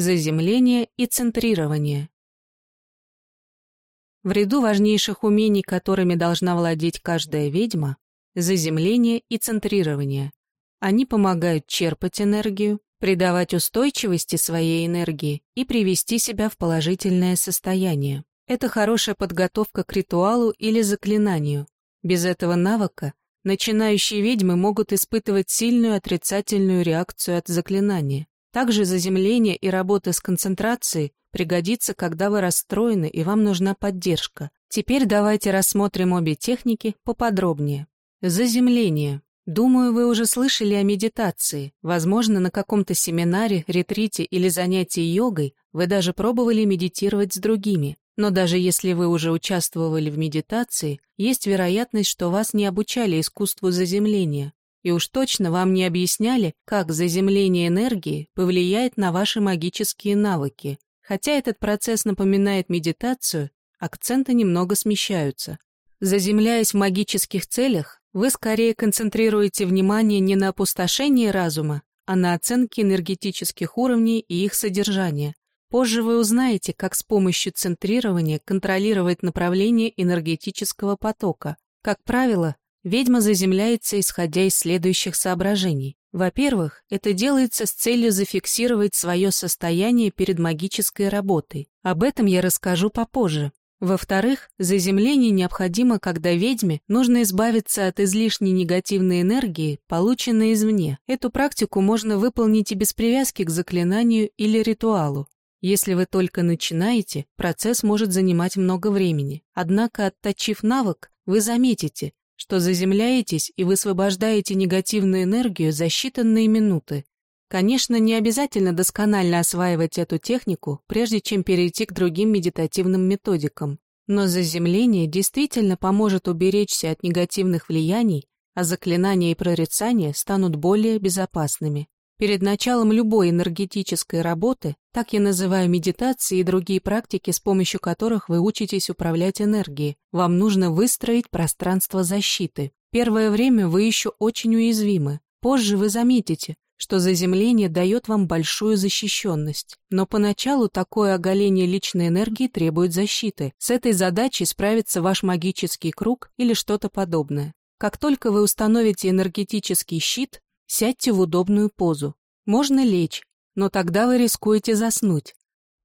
заземление и центрирование. В ряду важнейших умений, которыми должна владеть каждая ведьма, заземление и центрирование. Они помогают черпать энергию, придавать устойчивости своей энергии и привести себя в положительное состояние. Это хорошая подготовка к ритуалу или заклинанию. Без этого навыка начинающие ведьмы могут испытывать сильную отрицательную реакцию от заклинания. Также заземление и работа с концентрацией пригодится, когда вы расстроены и вам нужна поддержка. Теперь давайте рассмотрим обе техники поподробнее. Заземление. Думаю, вы уже слышали о медитации. Возможно, на каком-то семинаре, ретрите или занятии йогой вы даже пробовали медитировать с другими. Но даже если вы уже участвовали в медитации, есть вероятность, что вас не обучали искусству заземления. И уж точно вам не объясняли, как заземление энергии повлияет на ваши магические навыки. Хотя этот процесс напоминает медитацию, акценты немного смещаются. Заземляясь в магических целях, вы скорее концентрируете внимание не на опустошении разума, а на оценке энергетических уровней и их содержания. Позже вы узнаете, как с помощью центрирования контролировать направление энергетического потока. Как правило, ведьма заземляется, исходя из следующих соображений. Во-первых, это делается с целью зафиксировать свое состояние перед магической работой. Об этом я расскажу попозже. Во-вторых, заземление необходимо, когда ведьме нужно избавиться от излишней негативной энергии, полученной извне. Эту практику можно выполнить и без привязки к заклинанию или ритуалу. Если вы только начинаете, процесс может занимать много времени. Однако, отточив навык, вы заметите, что заземляетесь и высвобождаете негативную энергию за считанные минуты. Конечно, не обязательно досконально осваивать эту технику, прежде чем перейти к другим медитативным методикам. Но заземление действительно поможет уберечься от негативных влияний, а заклинания и прорицания станут более безопасными. Перед началом любой энергетической работы, так я называю медитации и другие практики, с помощью которых вы учитесь управлять энергией, вам нужно выстроить пространство защиты. Первое время вы еще очень уязвимы. Позже вы заметите, что заземление дает вам большую защищенность. Но поначалу такое оголение личной энергии требует защиты. С этой задачей справится ваш магический круг или что-то подобное. Как только вы установите энергетический щит, сядьте в удобную позу. Можно лечь, но тогда вы рискуете заснуть.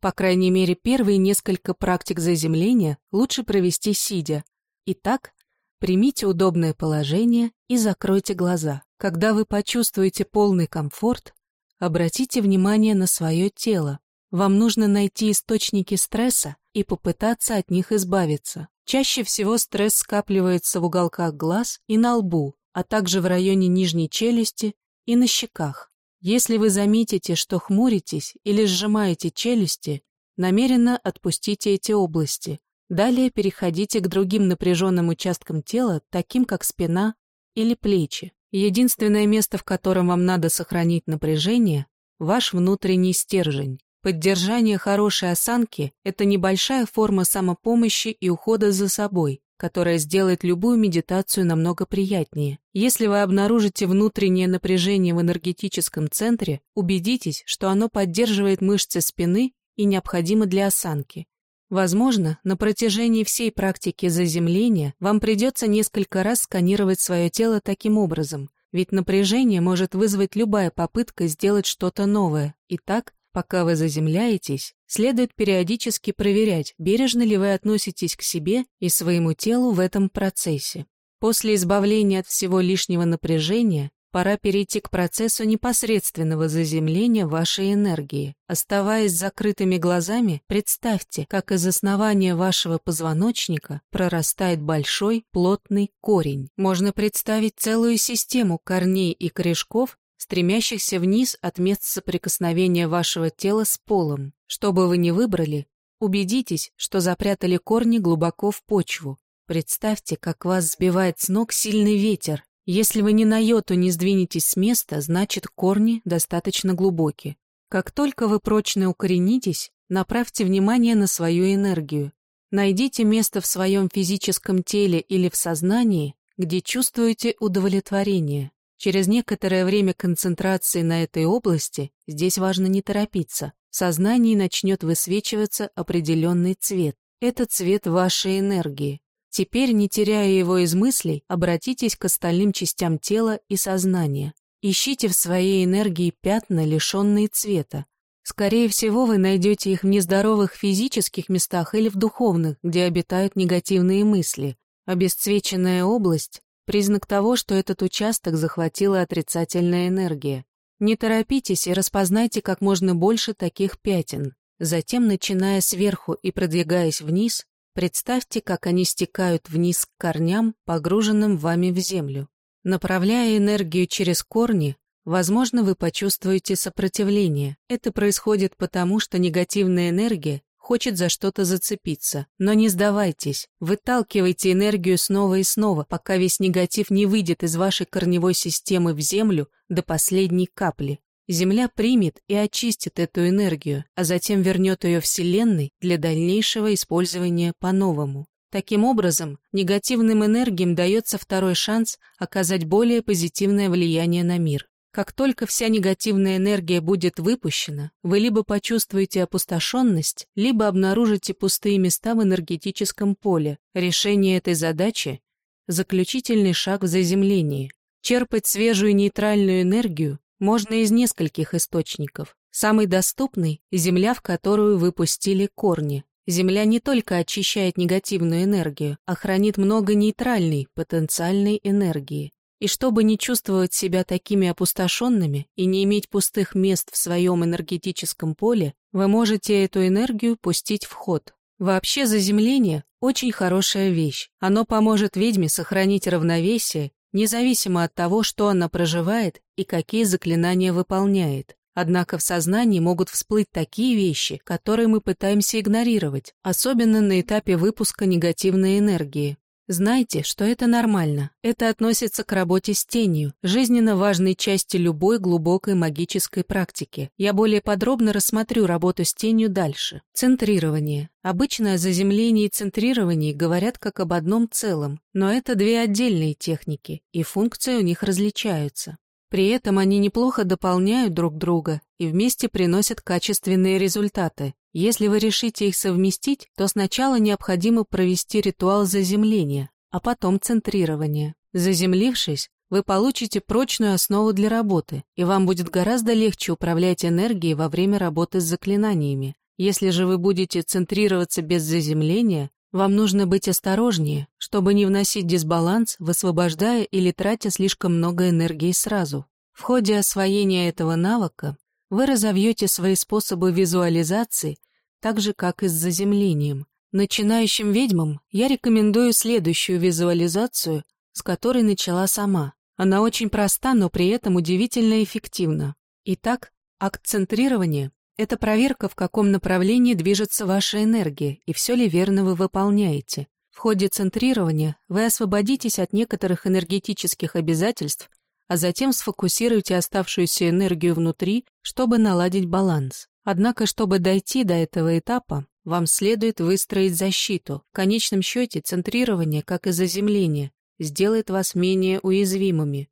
По крайней мере, первые несколько практик заземления лучше провести сидя. Итак, примите удобное положение и закройте глаза. Когда вы почувствуете полный комфорт, обратите внимание на свое тело. Вам нужно найти источники стресса и попытаться от них избавиться. Чаще всего стресс скапливается в уголках глаз и на лбу, а также в районе нижней челюсти и на щеках. Если вы заметите, что хмуритесь или сжимаете челюсти, намеренно отпустите эти области. Далее переходите к другим напряженным участкам тела, таким как спина или плечи. Единственное место, в котором вам надо сохранить напряжение – ваш внутренний стержень. Поддержание хорошей осанки – это небольшая форма самопомощи и ухода за собой, которая сделает любую медитацию намного приятнее. Если вы обнаружите внутреннее напряжение в энергетическом центре, убедитесь, что оно поддерживает мышцы спины и необходимо для осанки. Возможно, на протяжении всей практики заземления вам придется несколько раз сканировать свое тело таким образом, ведь напряжение может вызвать любая попытка сделать что-то новое. Итак, пока вы заземляетесь, следует периодически проверять, бережно ли вы относитесь к себе и своему телу в этом процессе. После избавления от всего лишнего напряжения Пора перейти к процессу непосредственного заземления вашей энергии. Оставаясь закрытыми глазами, представьте, как из основания вашего позвоночника прорастает большой плотный корень. Можно представить целую систему корней и корешков, стремящихся вниз от мест соприкосновения вашего тела с полом. Что бы вы ни выбрали, убедитесь, что запрятали корни глубоко в почву. Представьте, как вас сбивает с ног сильный ветер, если вы ни на йоту не сдвинетесь с места, значит корни достаточно глубоки. Как только вы прочно укоренитесь, направьте внимание на свою энергию. Найдите место в своем физическом теле или в сознании, где чувствуете удовлетворение. Через некоторое время концентрации на этой области здесь важно не торопиться. В сознании начнет высвечиваться определенный цвет. Это цвет вашей энергии. Теперь, не теряя его из мыслей, обратитесь к остальным частям тела и сознания. Ищите в своей энергии пятна, лишенные цвета. Скорее всего, вы найдете их в нездоровых физических местах или в духовных, где обитают негативные мысли. Обесцвеченная область – признак того, что этот участок захватила отрицательная энергия. Не торопитесь и распознайте как можно больше таких пятен. Затем, начиная сверху и продвигаясь вниз, представьте, как они стекают вниз к корням, погруженным вами в землю. Направляя энергию через корни, возможно, вы почувствуете сопротивление. Это происходит потому, что негативная энергия хочет за что-то зацепиться. Но не сдавайтесь, выталкивайте энергию снова и снова, пока весь негатив не выйдет из вашей корневой системы в землю до последней капли. Земля примет и очистит эту энергию, а затем вернет ее Вселенной для дальнейшего использования по-новому. Таким образом, негативным энергиям дается второй шанс оказать более позитивное влияние на мир. Как только вся негативная энергия будет выпущена, вы либо почувствуете опустошенность, либо обнаружите пустые места в энергетическом поле. Решение этой задачи – заключительный шаг в заземлении. Черпать свежую нейтральную энергию можно из нескольких источников. Самый доступный – земля, в которую вы пустили корни. Земля не только очищает негативную энергию, а хранит много нейтральной, потенциальной энергии. И чтобы не чувствовать себя такими опустошенными и не иметь пустых мест в своем энергетическом поле, вы можете эту энергию пустить в ход. Вообще заземление – очень хорошая вещь. Оно поможет ведьме сохранить равновесие независимо от того, что она проживает и какие заклинания выполняет. Однако в сознании могут всплыть такие вещи, которые мы пытаемся игнорировать, особенно на этапе выпуска негативной энергии. Знайте, что это нормально. Это относится к работе с тенью, жизненно важной части любой глубокой магической практики. Я более подробно рассмотрю работу с тенью дальше. Центрирование. Обычно о заземлении и центрировании говорят как об одном целом, но это две отдельные техники, и функции у них различаются. При этом они неплохо дополняют друг друга и вместе приносят качественные результаты. Если вы решите их совместить, то сначала необходимо провести ритуал заземления, а потом центрирования. Заземлившись, вы получите прочную основу для работы, и вам будет гораздо легче управлять энергией во время работы с заклинаниями. Если же вы будете центрироваться без заземления, вам нужно быть осторожнее, чтобы не вносить дисбаланс, высвобождая или тратя слишком много энергии сразу. В ходе освоения этого навыка вы разовьете свои способы визуализации, так же, как и с заземлением. Начинающим ведьмам я рекомендую следующую визуализацию, с которой начала сама. Она очень проста, но при этом удивительно эффективна. Итак, акт центрирования – это проверка, в каком направлении движется ваша энергия и все ли верно вы выполняете. В ходе центрирования вы освободитесь от некоторых энергетических обязательств а затем сфокусируйте оставшуюся энергию внутри, чтобы наладить баланс. Однако, чтобы дойти до этого этапа, вам следует выстроить защиту. В конечном счете, центрирование, как и заземление, сделает вас менее уязвимыми.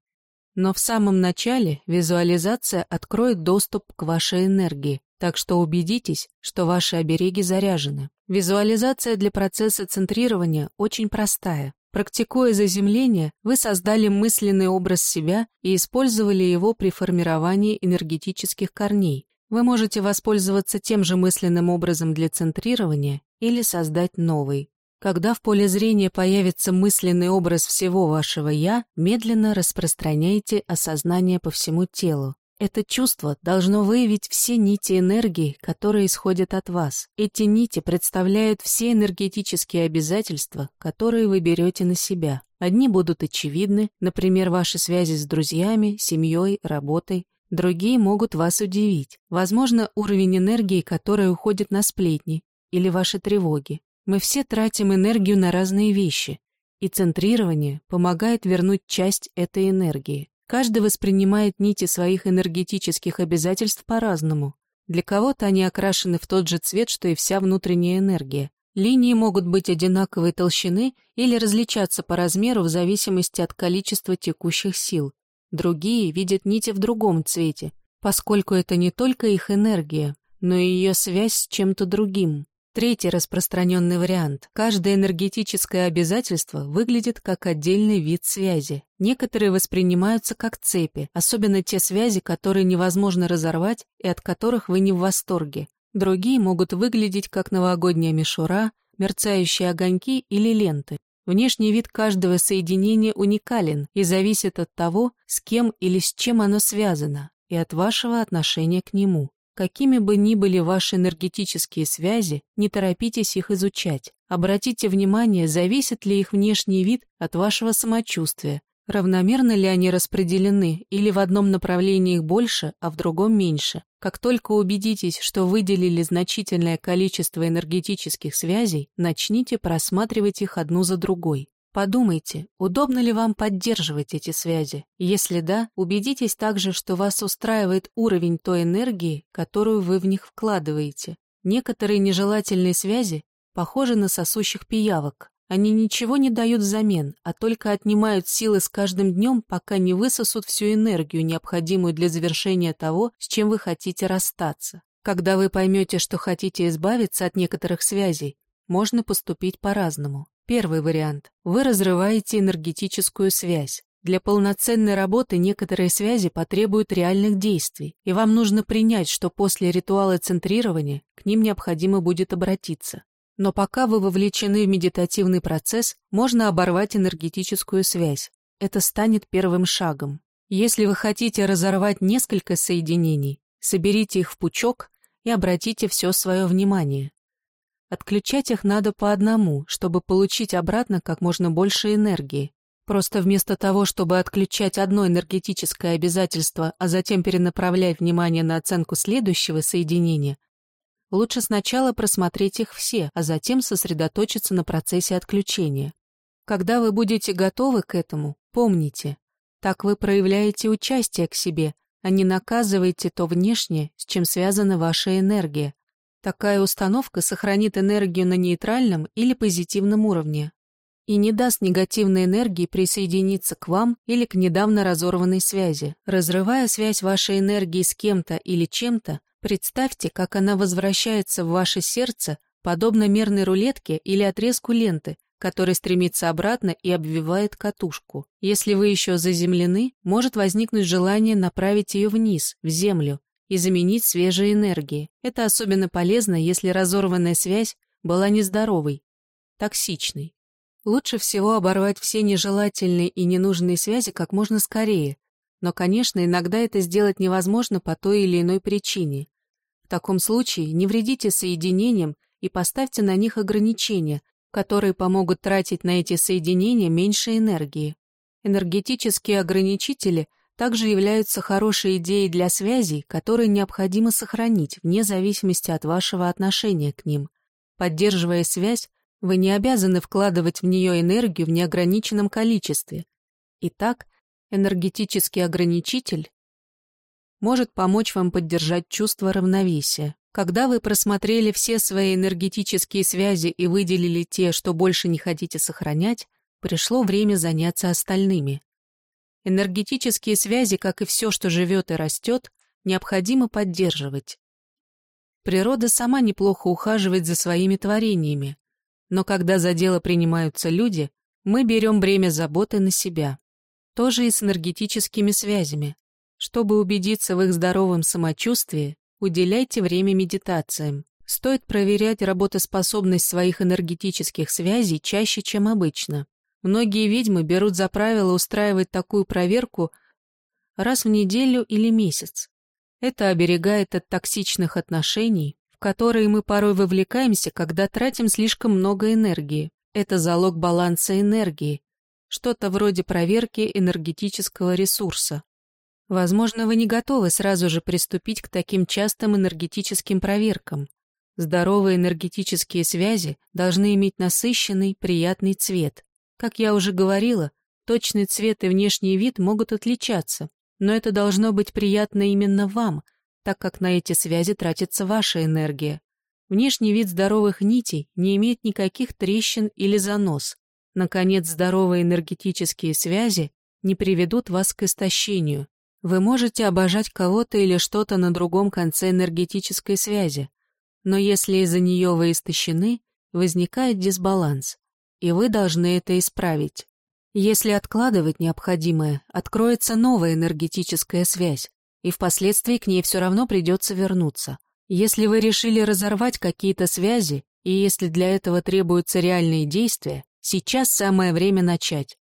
Но в самом начале визуализация откроет доступ к вашей энергии, так что убедитесь, что ваши обереги заряжены. Визуализация для процесса центрирования очень простая. Практикуя заземление, вы создали мысленный образ себя и использовали его при формировании энергетических корней. Вы можете воспользоваться тем же мысленным образом для центрирования или создать новый. Когда в поле зрения появится мысленный образ всего вашего «я», медленно распространяйте осознание по всему телу. Это чувство должно выявить все нити энергии, которые исходят от вас. Эти нити представляют все энергетические обязательства, которые вы берете на себя. Одни будут очевидны, например, ваши связи с друзьями, семьей, работой. Другие могут вас удивить. Возможно, уровень энергии, который уходит на сплетни, или ваши тревоги. Мы все тратим энергию на разные вещи, и центрирование помогает вернуть часть этой энергии. Каждый воспринимает нити своих энергетических обязательств по-разному. Для кого-то они окрашены в тот же цвет, что и вся внутренняя энергия. Линии могут быть одинаковой толщины или различаться по размеру в зависимости от количества текущих сил. другие видят нити в другом цвете, поскольку это не только их энергия, но и ее связь с чем-то другим. Третий распространенный вариант. Каждое энергетическое обязательство выглядит как отдельный вид связи. Некоторые воспринимаются как цепи, особенно те связи, которые невозможно разорвать и от которых вы не в восторге. Другие могут выглядеть как новогодняя мишура, мерцающие огоньки или ленты. Внешний вид каждого соединения уникален и зависит от того, с кем или с чем оно связано, и от вашего отношения к нему. Какими бы ни были ваши энергетические связи, не торопитесь их изучать. Обратите внимание, зависит ли их внешний вид от вашего самочувствия, равномерно ли они распределены или в одном направлении их больше, а в другом меньше. Как только убедитесь, что выделили значительное количество энергетических связей, начните просматривать их одну за другой. Подумайте, удобно ли вам поддерживать эти связи. Если да, убедитесь также, что вас устраивает уровень той энергии, которую вы в них вкладываете. Некоторые нежелательные связи похожи на сосущих пиявок. Они ничего не дают взамен, а только отнимают силы с каждым днем, пока не высосут всю энергию, необходимую для завершения того, с чем вы хотите расстаться. Когда вы поймете, что хотите избавиться от некоторых связей, можно поступить по-разному. Первый вариант. Вы разрываете энергетическую связь. Для полноценной работы некоторые связи потребуют реальных действий, и вам нужно принять, что после ритуала центрирования к ним необходимо будет обратиться. Но пока вы вовлечены в медитативный процесс, можно оборвать энергетическую связь. Это станет первым шагом. Если вы хотите разорвать несколько соединений, соберите их в пучок и обратите все свое внимание. Отключать их надо по одному, чтобы получить обратно как можно больше энергии. Просто вместо того, чтобы отключать одно энергетическое обязательство, а затем перенаправлять внимание на оценку следующего соединения, лучше сначала просмотреть их все, а затем сосредоточиться на процессе отключения. Когда вы будете готовы к этому, помните, так вы проявляете участие к себе, а не наказываете то внешнее, с чем связана ваша энергия, Такая установка сохранит энергию на нейтральном или позитивном уровне и не даст негативной энергии присоединиться к вам или к недавно разорванной связи. Разрывая связь вашей энергии с кем-то или чем-то, представьте, как она возвращается в ваше сердце, подобно мерной рулетке или отрезку ленты, который стремится обратно и обвивает катушку. Если вы еще заземлены, может возникнуть желание направить ее вниз, в землю, и заменить свежей энергией. Это особенно полезно, если разорванная связь была нездоровой, токсичной. Лучше всего оборвать все нежелательные и ненужные связи как можно скорее, но, конечно, иногда это сделать невозможно по той или иной причине. В таком случае не вредите соединениям и поставьте на них ограничения, которые помогут тратить на эти соединения меньше энергии. Энергетические ограничители также являются хорошей идеей для связей, которые необходимо сохранить вне зависимости от вашего отношения к ним. Поддерживая связь, вы не обязаны вкладывать в нее энергию в неограниченном количестве. Итак, энергетический ограничитель может помочь вам поддержать чувство равновесия. Когда вы просмотрели все свои энергетические связи и выделили те, что больше не хотите сохранять, пришло время заняться остальными. Энергетические связи, как и все, что живет и растет, необходимо поддерживать. Природа сама неплохо ухаживает за своими творениями, но когда за дело принимаются люди, мы берем бремя заботы на себя. То же и с энергетическими связями. Чтобы убедиться в их здоровом самочувствии, уделяйте время медитациям. Стоит проверять работоспособность своих энергетических связей чаще, чем обычно. Многие ведьмы берут за правило устраивать такую проверку раз в неделю или месяц. Это оберегает от токсичных отношений, в которые мы порой вовлекаемся, когда тратим слишком много энергии. Это залог баланса энергии, что-то вроде проверки энергетического ресурса. Возможно, вы не готовы сразу же приступить к таким частым энергетическим проверкам. Здоровые энергетические связи должны иметь насыщенный, приятный цвет. Как я уже говорила, точный цвет и внешний вид могут отличаться, но это должно быть приятно именно вам, так как на эти связи тратится ваша энергия. Внешний вид здоровых нитей не имеет никаких трещин или занос. Наконец, здоровые энергетические связи не приведут вас к истощению. Вы можете обожать кого-то или что-то на другом конце энергетической связи, но если из-за нее вы истощены, возникает дисбаланс, и вы должны это исправить. Если откладывать необходимое, откроется новая энергетическая связь, и впоследствии к ней все равно придется вернуться. Если вы решили разорвать какие-то связи, и если для этого требуются реальные действия, сейчас самое время начать.